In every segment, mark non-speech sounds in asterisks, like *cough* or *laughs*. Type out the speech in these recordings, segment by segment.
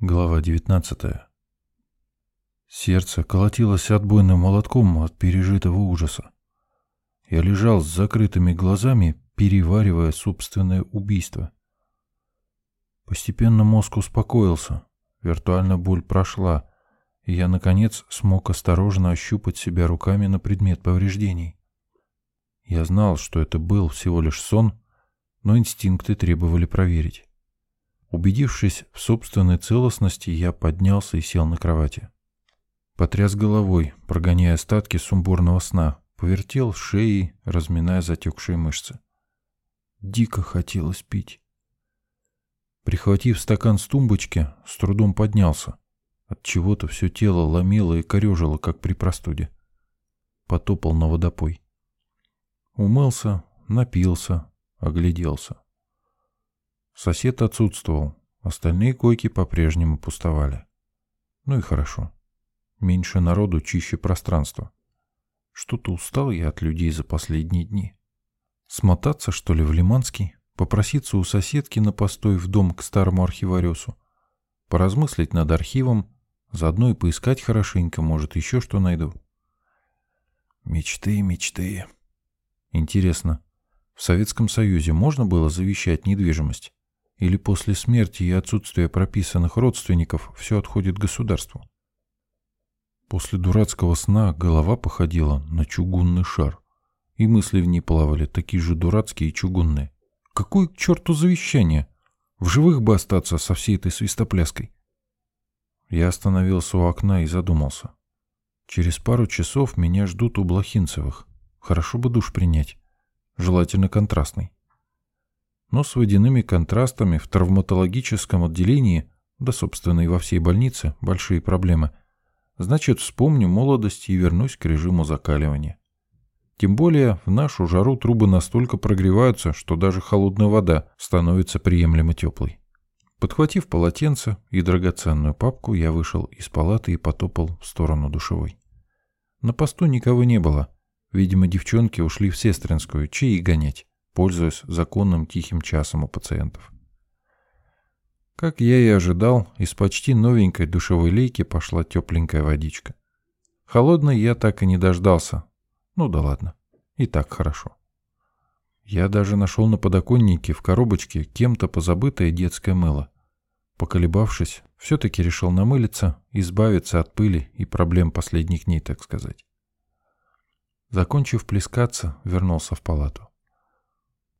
Глава 19. Сердце колотилось отбойным молотком от пережитого ужаса. Я лежал с закрытыми глазами, переваривая собственное убийство. Постепенно мозг успокоился, виртуальная боль прошла, и я, наконец, смог осторожно ощупать себя руками на предмет повреждений. Я знал, что это был всего лишь сон, но инстинкты требовали проверить. Убедившись в собственной целостности, я поднялся и сел на кровати. Потряс головой, прогоняя остатки сумбурного сна, повертел шеей, разминая затекшие мышцы. Дико хотелось пить. Прихватив стакан с тумбочки, с трудом поднялся. От чего-то все тело ломило и корежило, как при простуде. Потопал на водопой. Умылся, напился, огляделся. Сосед отсутствовал, остальные койки по-прежнему пустовали. Ну и хорошо. Меньше народу, чище пространство. Что-то устал я от людей за последние дни. Смотаться, что ли, в Лиманский? Попроситься у соседки на постой в дом к старому архивариусу? Поразмыслить над архивом? Заодно и поискать хорошенько, может, еще что найду. Мечты, мечты. Интересно, в Советском Союзе можно было завещать недвижимость? Или после смерти и отсутствия прописанных родственников все отходит государству? После дурацкого сна голова походила на чугунный шар, и мысли в ней плавали такие же дурацкие и чугунные. Какое к черту завещание? В живых бы остаться со всей этой свистопляской. Я остановился у окна и задумался. Через пару часов меня ждут у Блохинцевых. Хорошо бы душ принять. Желательно контрастный но с водяными контрастами в травматологическом отделении, да, собственно, и во всей больнице, большие проблемы. Значит, вспомню молодость и вернусь к режиму закаливания. Тем более в нашу жару трубы настолько прогреваются, что даже холодная вода становится приемлемо теплой. Подхватив полотенце и драгоценную папку, я вышел из палаты и потопал в сторону душевой. На посту никого не было. Видимо, девчонки ушли в сестринскую, чьи гонять пользуясь законным тихим часом у пациентов. Как я и ожидал, из почти новенькой душевой лейки пошла тепленькая водичка. Холодной я так и не дождался. Ну да ладно, и так хорошо. Я даже нашел на подоконнике в коробочке кем-то позабытое детское мыло. Поколебавшись, все-таки решил намылиться, избавиться от пыли и проблем последних дней, так сказать. Закончив плескаться, вернулся в палату.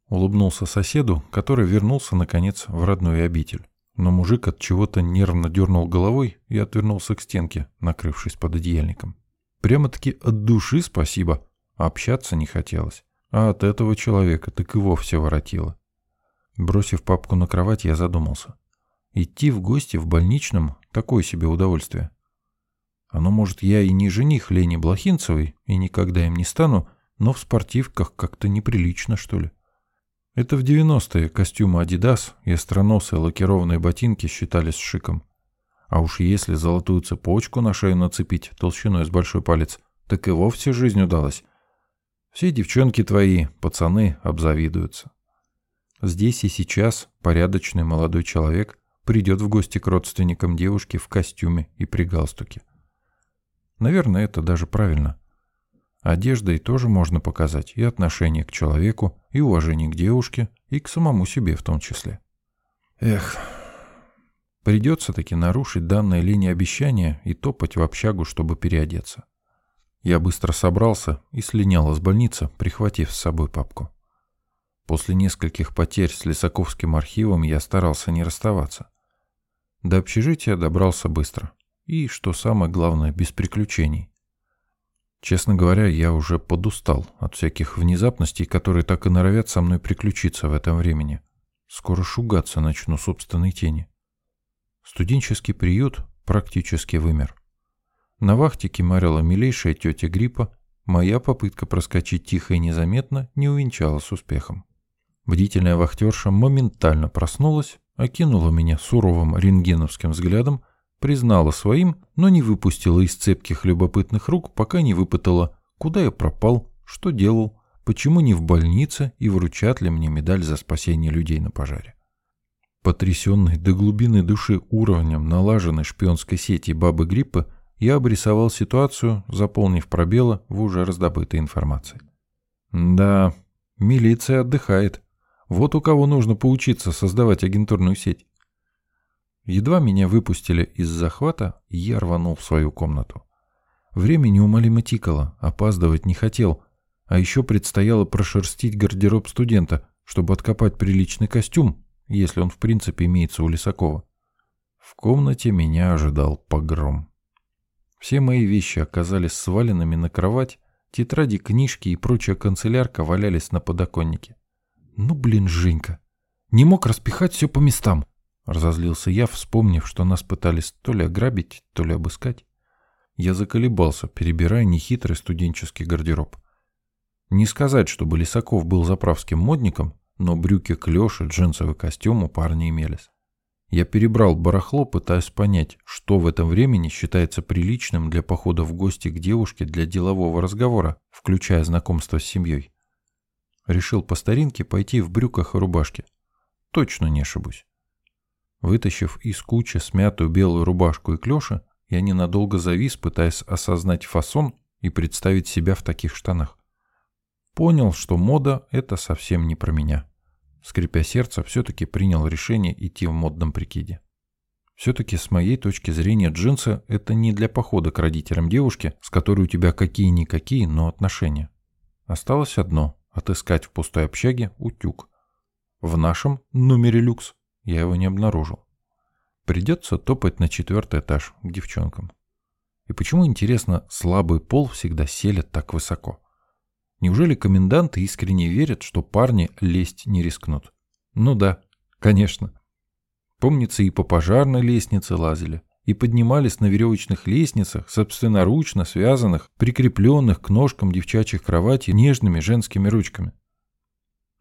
Улыбнулся соседу, который вернулся, наконец, в родную обитель. Но мужик от чего-то нервно дернул головой и отвернулся к стенке, накрывшись под одеяльником. Прямо-таки от души спасибо. Общаться не хотелось. А от этого человека так и вовсе воротило. Бросив папку на кровать, я задумался. Идти в гости в больничном – такое себе удовольствие. Оно, может, я и не жених Лени Блохинцевой, и никогда им не стану, но в спортивках как-то неприлично, что ли. Это в 90-е костюмы Adidas и остроносые лакированные ботинки считались шиком. А уж если золотую цепочку на шею нацепить толщиной с большой палец, так и вовсе жизнь удалась. Все девчонки твои, пацаны, обзавидуются. Здесь и сейчас порядочный молодой человек придет в гости к родственникам девушки в костюме и при галстуке. Наверное, это даже правильно. Одеждой тоже можно показать и отношение к человеку, и уважение к девушке, и к самому себе в том числе. Эх, придется таки нарушить данные линии обещания и топать в общагу, чтобы переодеться. Я быстро собрался и слинял из больницы, прихватив с собой папку. После нескольких потерь с Лисаковским архивом я старался не расставаться. До общежития добрался быстро. И, что самое главное, без приключений. Честно говоря, я уже подустал от всяких внезапностей, которые так и норовят со мной приключиться в этом времени. Скоро шугаться начну собственной тени. Студенческий приют практически вымер. На вахте кемарила милейшая тетя Гриппа, моя попытка проскочить тихо и незаметно не увенчалась успехом. Бдительная вахтерша моментально проснулась, окинула меня суровым рентгеновским взглядом признала своим, но не выпустила из цепких любопытных рук, пока не выпытала, куда я пропал, что делал, почему не в больнице и вручат ли мне медаль за спасение людей на пожаре. Потрясенный до глубины души уровнем налаженной шпионской сети бабы Гриппа, я обрисовал ситуацию, заполнив пробелы в уже раздобытой информации. Да, милиция отдыхает. Вот у кого нужно поучиться создавать агентурную сеть. Едва меня выпустили из захвата, я рванул в свою комнату. Время неумолимо тикало, опаздывать не хотел, а еще предстояло прошерстить гардероб студента, чтобы откопать приличный костюм, если он в принципе имеется у Лисакова. В комнате меня ожидал погром. Все мои вещи оказались сваленными на кровать, тетради, книжки и прочая канцелярка валялись на подоконнике. Ну, блин, Женька, не мог распихать все по местам. Разозлился я, вспомнив, что нас пытались то ли ограбить, то ли обыскать. Я заколебался, перебирая нехитрый студенческий гардероб. Не сказать, чтобы Лисаков был заправским модником, но брюки клёши, джинсовый костюм у парня имелись. Я перебрал барахло, пытаясь понять, что в этом времени считается приличным для похода в гости к девушке для делового разговора, включая знакомство с семьей. Решил по старинке пойти в брюках и рубашке. Точно не ошибусь. Вытащив из кучи смятую белую рубашку и клёши, я ненадолго завис, пытаясь осознать фасон и представить себя в таких штанах. Понял, что мода — это совсем не про меня скрипя сердце, все-таки принял решение идти в модном прикиде. Все-таки с моей точки зрения джинсы – это не для похода к родителям девушки, с которой у тебя какие-никакие, но отношения. Осталось одно – отыскать в пустой общаге утюг. В нашем номере люкс я его не обнаружил. Придется топать на четвертый этаж к девчонкам. И почему, интересно, слабый пол всегда селят так высоко? Неужели коменданты искренне верят, что парни лезть не рискнут? Ну да, конечно. Помнится, и по пожарной лестнице лазили, и поднимались на веревочных лестницах, собственноручно связанных, прикрепленных к ножкам девчачьих кроватей нежными женскими ручками.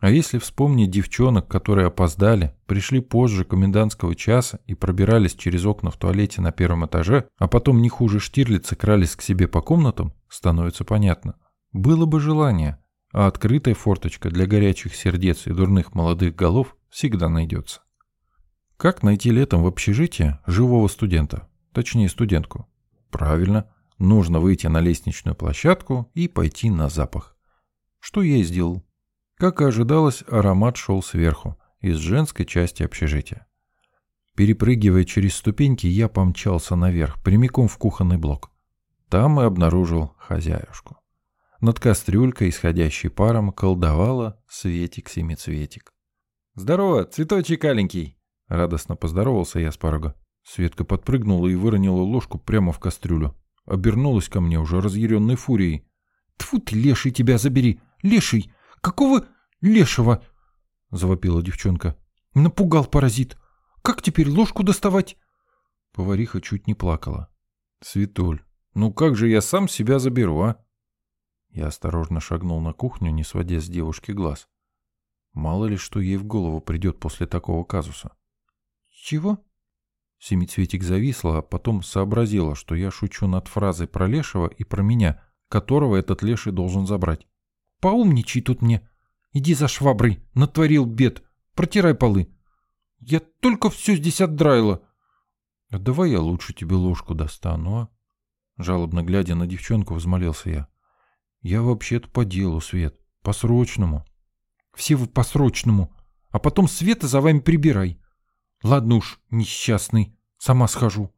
А если вспомнить девчонок, которые опоздали, пришли позже комендантского часа и пробирались через окна в туалете на первом этаже, а потом не хуже Штирлица крались к себе по комнатам, становится понятно. Было бы желание, а открытая форточка для горячих сердец и дурных молодых голов всегда найдется. Как найти летом в общежитии живого студента, точнее студентку? Правильно, нужно выйти на лестничную площадку и пойти на запах. Что я и сделал. Как и ожидалось, аромат шел сверху, из женской части общежития. Перепрыгивая через ступеньки, я помчался наверх, прямиком в кухонный блок. Там и обнаружил хозяюшку. Над кастрюлькой, исходящей паром, колдовала Светик-семицветик. «Здорово, цветочек аленький!» Радостно поздоровался я с порога. Светка подпрыгнула и выронила ложку прямо в кастрюлю. Обернулась ко мне уже разъяренной фурией. «Тьфу ты, леший, тебя забери! Леший! Какого лешего?» Завопила девчонка. «Напугал паразит! Как теперь ложку доставать?» Повариха чуть не плакала. «Светуль, ну как же я сам себя заберу, а?» Я осторожно шагнул на кухню, не сводя с девушки глаз. Мало ли, что ей в голову придет после такого казуса. «Чего?» Семицветик зависла, а потом сообразила, что я шучу над фразой про Лешего и про меня, которого этот Леший должен забрать. «Поумничай тут мне. Иди за шваброй, натворил бед. Протирай полы. Я только все здесь отдраила». «А давай я лучше тебе ложку достану, а?» Жалобно глядя на девчонку, взмолился я. Я вообще-то по делу, Свет. По-срочному. Все вы по-срочному. А потом Света за вами прибирай. Ладно уж, несчастный, сама схожу.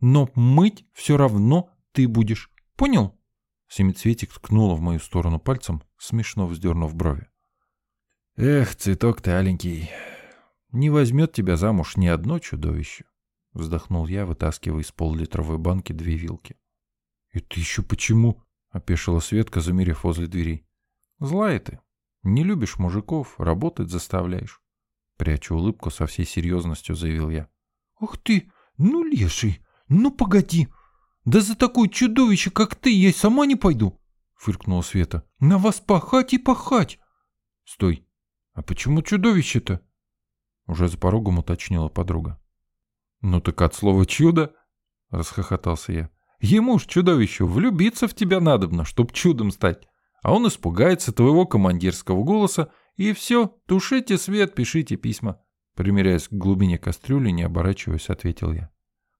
Но мыть все равно ты будешь. Понял? Семицветик ткнула в мою сторону пальцем, смешно вздернув брови. Эх, цветок ты аленький, не возьмет тебя замуж ни одно чудовище. Вздохнул я, вытаскивая из пол-литровой банки две вилки. Это еще почему? опешила Светка, замерев возле дверей. Злая ты. Не любишь мужиков, работать заставляешь. Пряча улыбку, со всей серьезностью заявил я. Ух ты, ну леший, ну погоди. Да за такое чудовище, как ты, я сама не пойду. Фыркнула Света. На вас пахать и пахать. Стой, а почему чудовище-то? Уже за порогом уточнила подруга. Ну так от слова чудо, расхохотался я. Ему ж, чудовищу, влюбиться в тебя надобно, чтоб чудом стать. А он испугается твоего командирского голоса, и все, тушите свет, пишите письма. Примеряясь к глубине кастрюли, не оборачиваясь, ответил я.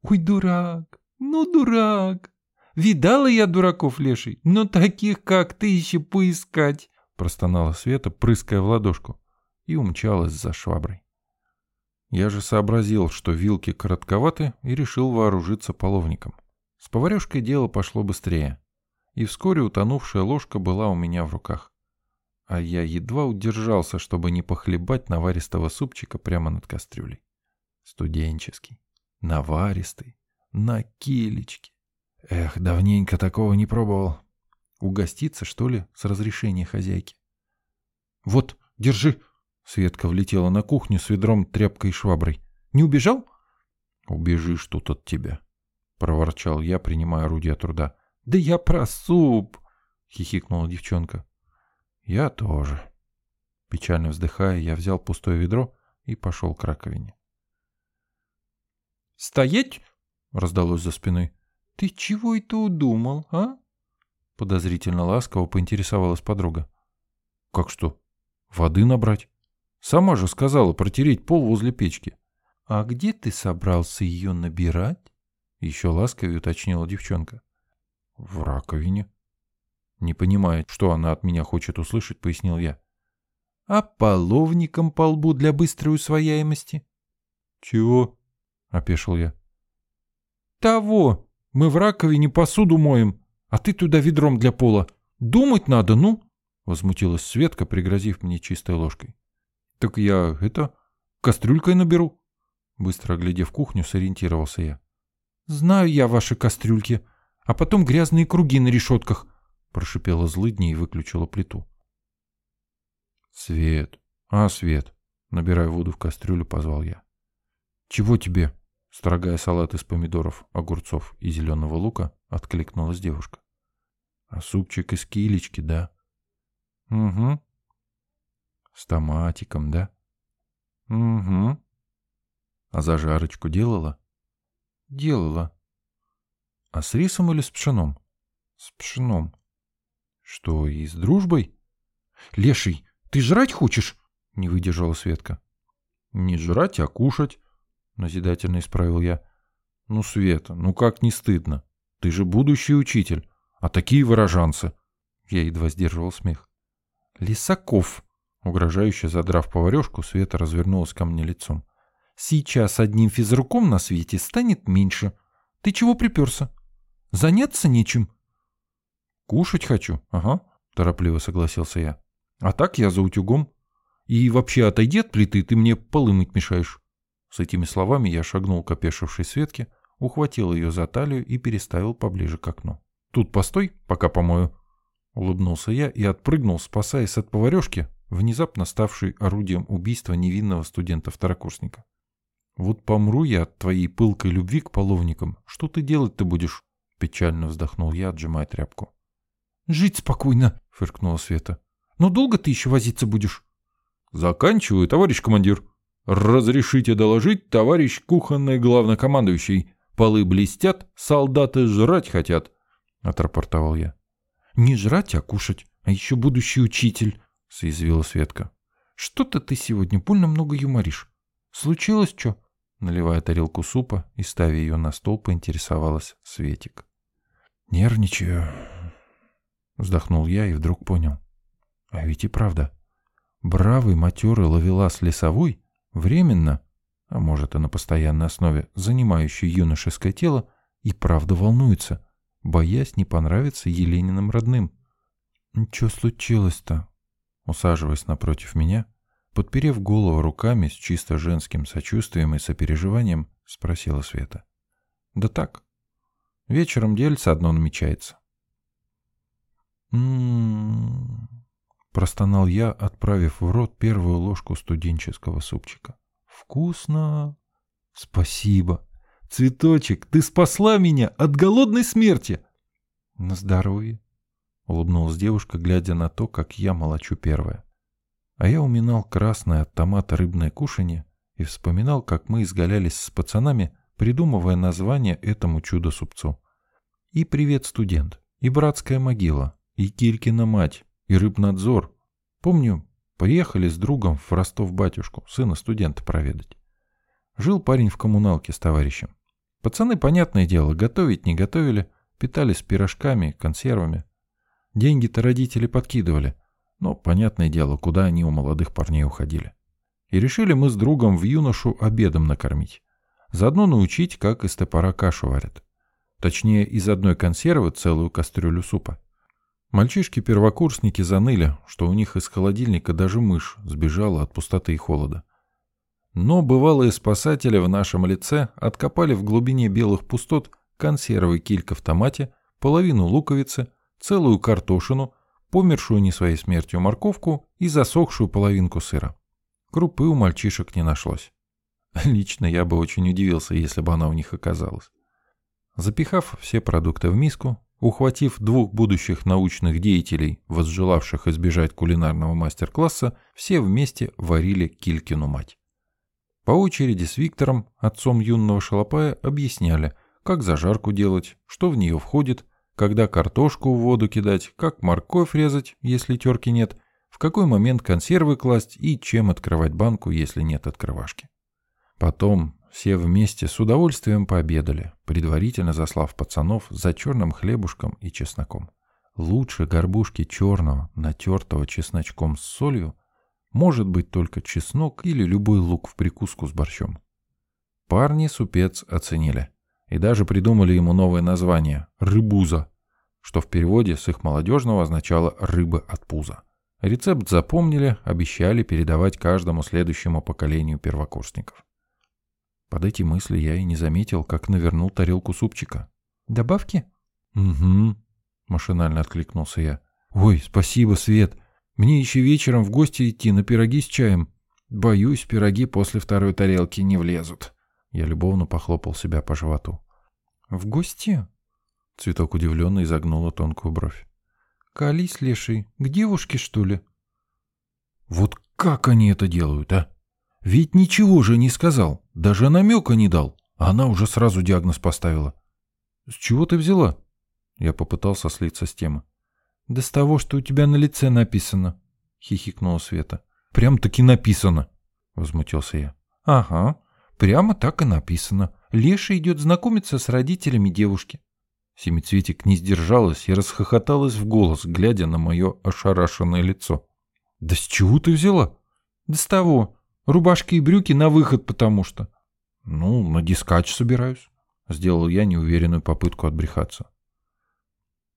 «Ой, дурак! Ну, дурак! Видала я дураков, леший, но таких, как ты, еще поискать!» Простонала Света, прыская в ладошку, и умчалась за шваброй. Я же сообразил, что вилки коротковаты, и решил вооружиться половником. С поварешкой дело пошло быстрее, и вскоре утонувшая ложка была у меня в руках. А я едва удержался, чтобы не похлебать наваристого супчика прямо над кастрюлей. Студенческий, наваристый, на килечке. Эх, давненько такого не пробовал. Угоститься, что ли, с разрешения хозяйки? «Вот, держи!» Светка влетела на кухню с ведром, тряпкой и шваброй. «Не убежал?» «Убежишь тут от тебя», — проворчал я, принимая орудие труда. «Да я про суп!» — хихикнула девчонка. «Я тоже». Печально вздыхая, я взял пустое ведро и пошел к раковине. «Стоять!» — раздалось за спиной. «Ты чего это удумал, а?» Подозрительно ласково поинтересовалась подруга. «Как что? Воды набрать? Сама же сказала протереть пол возле печки». «А где ты собрался ее набирать?» Еще ласковее уточнила девчонка. «В раковине». Не понимая, что она от меня хочет услышать, пояснил я. «А половником по лбу для быстрой усвояемости?» «Чего?» — опешил я. «Того! Мы в раковине посуду моем, а ты туда ведром для пола. Думать надо, ну!» — возмутилась Светка, пригрозив мне чистой ложкой. «Так я, это, кастрюлькой наберу». Быстро оглядев кухню, сориентировался я. «Знаю я ваши кастрюльки, а потом грязные круги на решетках», — прошипела злыдня и выключила плиту. «Свет, а, Свет!» — набирая воду в кастрюлю, позвал я. «Чего тебе?» Строгая салат из помидоров, огурцов и зеленого лука, откликнулась девушка. А супчик из килечки, да? Угу. С томатиком, да? Угу. А зажарочку делала? Делала. А с рисом или с пшеном? С пшеном. Что, и с дружбой? Леший, ты жрать хочешь? Не выдержала Светка. Не жрать, а кушать. — назидательно исправил я. «Ну, Света, ну как не стыдно? Ты же будущий учитель, а такие выражанцы!» Я едва сдерживал смех. «Лисаков!» Угрожающе задрав поварешку, Света развернулась ко мне лицом. «Сейчас одним физруком на свете станет меньше. Ты чего приперся? Заняться нечем?» «Кушать хочу, ага», — торопливо согласился я. «А так я за утюгом. И вообще отойди от плиты, ты мне полы мыть мешаешь». С этими словами я шагнул к опешившей Светке, ухватил ее за талию и переставил поближе к окну. «Тут постой, пока помою», — улыбнулся я и отпрыгнул, спасаясь от поварешки, внезапно ставшей орудием убийства невинного студента-второкурсника. «Вот помру я от твоей пылкой любви к половникам. Что ты делать-то будешь?» Печально вздохнул я, отжимая тряпку. «Жить спокойно», — фыркнула Света. «Но долго ты еще возиться будешь?» «Заканчиваю, товарищ командир», «Разрешите доложить, товарищ кухонный главнокомандующий. Полы блестят, солдаты жрать хотят», — отрапортовал я. «Не жрать, а кушать, а еще будущий учитель», — соязвила Светка. «Что-то ты сегодня больно много юморишь. Случилось что?» Наливая тарелку супа и ставя ее на стол, поинтересовалась Светик. «Нервничаю», — вздохнул я и вдруг понял. А ведь и правда. Бравый матерый ловелас лесовой временно, а может и на постоянной основе, занимающий юношеское тело, и правда волнуется, боясь не понравиться Елениным родным. «Что случилось-то?» Усаживаясь напротив меня, подперев голову руками с чисто женским сочувствием и сопереживанием, спросила Света. «Да так. Вечером дельце одно намечается». «М-м-м...» Простонал я, отправив в рот первую ложку студенческого супчика. «Вкусно!» «Спасибо! Цветочек, ты спасла меня от голодной смерти!» «На здоровье!» — улыбнулась девушка, глядя на то, как я молочу первое. А я уминал красное от томата рыбное кушанье и вспоминал, как мы изгалялись с пацанами, придумывая название этому чудо-супцу. И привет, студент, и братская могила, и Килькина мать, и рыбнадзор. Помню, Приехали с другом в Ростов-батюшку, сына студента проведать. Жил парень в коммуналке с товарищем. Пацаны, понятное дело, готовить не готовили, питались пирожками, консервами. Деньги-то родители подкидывали, но, понятное дело, куда они у молодых парней уходили. И решили мы с другом в юношу обедом накормить. Заодно научить, как из топора кашу варят. Точнее, из одной консервы целую кастрюлю супа. Мальчишки-первокурсники заныли, что у них из холодильника даже мышь сбежала от пустоты и холода. Но бывалые спасатели в нашем лице откопали в глубине белых пустот консервы килька в томате, половину луковицы, целую картошину, помершую не своей смертью морковку и засохшую половинку сыра. Крупы у мальчишек не нашлось. *laughs* Лично я бы очень удивился, если бы она у них оказалась. Запихав все продукты в миску, ухватив двух будущих научных деятелей, возжелавших избежать кулинарного мастер-класса, все вместе варили Килькину мать. По очереди с Виктором, отцом юного шалопая, объясняли, как зажарку делать, что в нее входит, когда картошку в воду кидать, как морковь резать, если терки нет, в какой момент консервы класть и чем открывать банку, если нет открывашки. Потом все вместе с удовольствием пообедали, предварительно заслав пацанов за черным хлебушком и чесноком. Лучше горбушки черного, натертого чесночком с солью, может быть только чеснок или любой лук в прикуску с борщом. Парни супец оценили и даже придумали ему новое название – «рыбуза», что в переводе с их молодежного означало «рыба от пуза». Рецепт запомнили, обещали передавать каждому следующему поколению первокурсников. Под эти мысли я и не заметил, как навернул тарелку супчика. «Добавки?» «Угу», — машинально откликнулся я. «Ой, спасибо, Свет. Мне еще вечером в гости идти на пироги с чаем. Боюсь, пироги после второй тарелки не влезут». Я любовно похлопал себя по животу. «В гости?» Цветок удивленно изогнула тонкую бровь. «Колись, леший, к девушке, что ли?» «Вот как они это делают, а?» Ведь ничего же не сказал, даже намека не дал. Она уже сразу диагноз поставила. «С чего ты взяла?» Я попытался слиться с темы. «Да с того, что у тебя на лице написано», — хихикнула Света. «Прям-таки написано», — возмутился я. «Ага, прямо так и написано. Леша идет знакомиться с родителями девушки». Семицветик не сдержалась и расхохоталась в голос, глядя на мое ошарашенное лицо. «Да с чего ты взяла?» «Да с того. Рубашки и брюки на выход, потому что. Ну, на дискач собираюсь. Сделал я неуверенную попытку отбрехаться.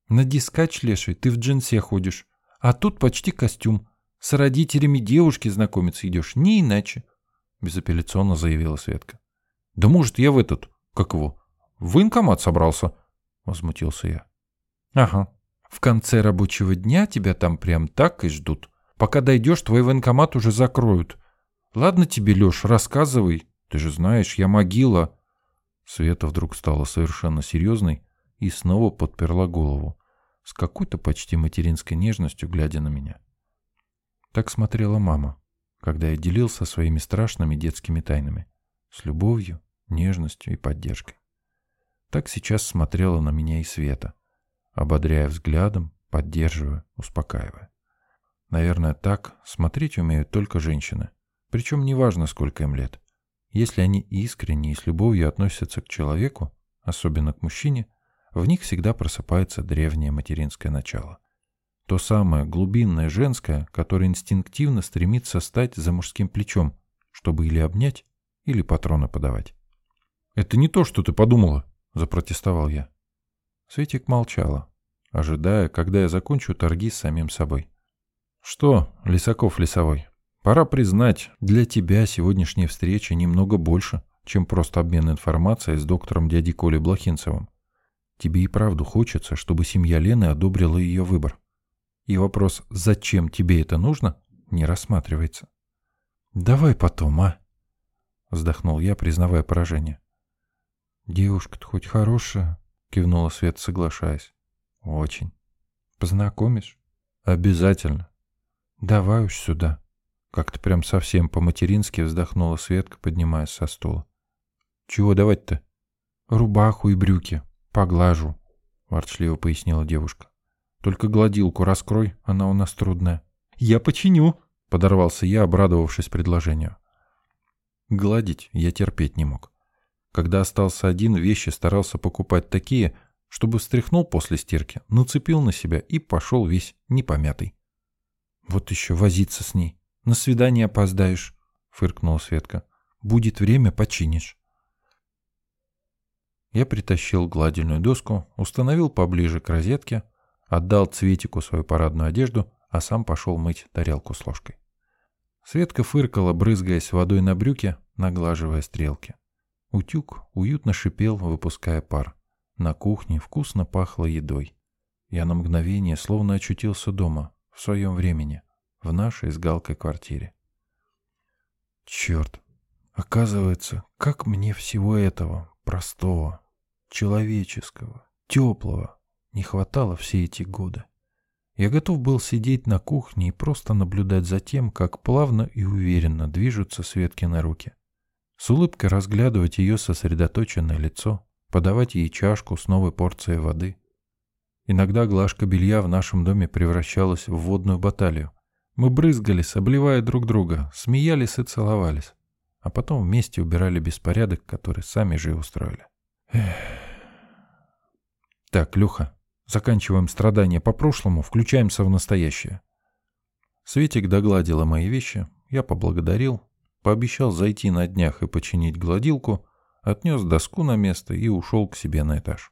На дискач, леший, ты в джинсе ходишь. А тут почти костюм. С родителями девушки знакомиться идешь, не иначе. Безапелляционно заявила Светка. Да может, я в этот, как его, в военкомат собрался, возмутился я. Ага, в конце рабочего дня тебя там прям так и ждут. Пока дойдешь, твой военкомат уже закроют. Ладно тебе, Леш, рассказывай. Ты же знаешь, я могила. Света вдруг стала совершенно серьезной и снова подперла голову, с какой-то почти материнской нежностью глядя на меня. Так смотрела мама, когда я делился своими страшными детскими тайнами, с любовью, нежностью и поддержкой. Так сейчас смотрела на меня и Света, ободряя взглядом, поддерживая, успокаивая. Наверное, так смотреть умеют только женщины, причем неважно, сколько им лет. Если они искренне и с любовью относятся к человеку, особенно к мужчине, в них всегда просыпается древнее материнское начало. То самое глубинное женское, которое инстинктивно стремится стать за мужским плечом, чтобы или обнять, или патроны подавать. «Это не то, что ты подумала», — запротестовал я. Светик молчала, ожидая, когда я закончу торги с самим собой. «Что, Лисаков лесовой, Пора признать, для тебя сегодняшняя встреча немного больше, чем просто обмен информацией с доктором дяди Колей Блохинцевым. Тебе и правду хочется, чтобы семья Лены одобрила ее выбор. И вопрос «зачем тебе это нужно?» не рассматривается. «Давай потом, а?» — вздохнул я, признавая поражение. «Девушка-то хоть хорошая?» — кивнула Свет, соглашаясь. «Очень. Познакомишь?» «Обязательно. Давай уж сюда». Как-то прям совсем по-матерински вздохнула Светка, поднимаясь со стула. «Чего давать-то?» «Рубаху и брюки. Поглажу», — ворчливо пояснила девушка. «Только гладилку раскрой, она у нас трудная». «Я починю», — подорвался я, обрадовавшись предложению. Гладить я терпеть не мог. Когда остался один, вещи старался покупать такие, чтобы встряхнул после стирки, нацепил на себя и пошел весь непомятый. «Вот еще возиться с ней. На свидание опоздаешь», — фыркнула Светка. «Будет время, починишь». Я притащил гладильную доску, установил поближе к розетке, отдал Цветику свою парадную одежду, а сам пошел мыть тарелку с ложкой. Светка фыркала, брызгаясь водой на брюки, наглаживая стрелки. Утюг уютно шипел, выпуская пар. На кухне вкусно пахло едой. Я на мгновение словно очутился дома, в своем времени, в нашей с Галкой квартире. Черт, оказывается, как мне всего этого, простого, человеческого, теплого, не хватало все эти годы. Я готов был сидеть на кухне и просто наблюдать за тем, как плавно и уверенно движутся Светкины руки. С улыбкой разглядывать ее сосредоточенное лицо, подавать ей чашку с новой порцией воды. Иногда глажка белья в нашем доме превращалась в водную баталию. Мы брызгались, обливая друг друга, смеялись и целовались, а потом вместе убирали беспорядок, который сами же и устроили. Эх. Так, Люха, Заканчиваем страдания по прошлому, включаемся в настоящее. Светик догладила мои вещи, я поблагодарил, пообещал зайти на днях и починить гладилку, отнес доску на место и ушел к себе на этаж.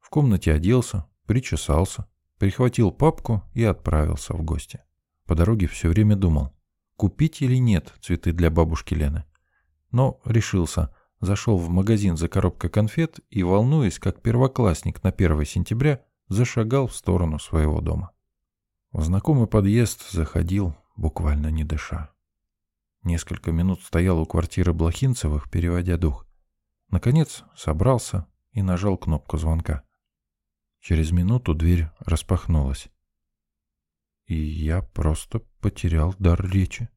В комнате оделся, причесался, прихватил папку и отправился в гости. По дороге все время думал, купить или нет цветы для бабушки Лены. Но решился – зашел в магазин за коробкой конфет и, волнуясь, как первоклассник на 1 сентября, зашагал в сторону своего дома. В знакомый подъезд заходил, буквально не дыша. Несколько минут стоял у квартиры Блохинцевых, переводя дух. Наконец собрался и нажал кнопку звонка. Через минуту дверь распахнулась. И я просто потерял дар речи.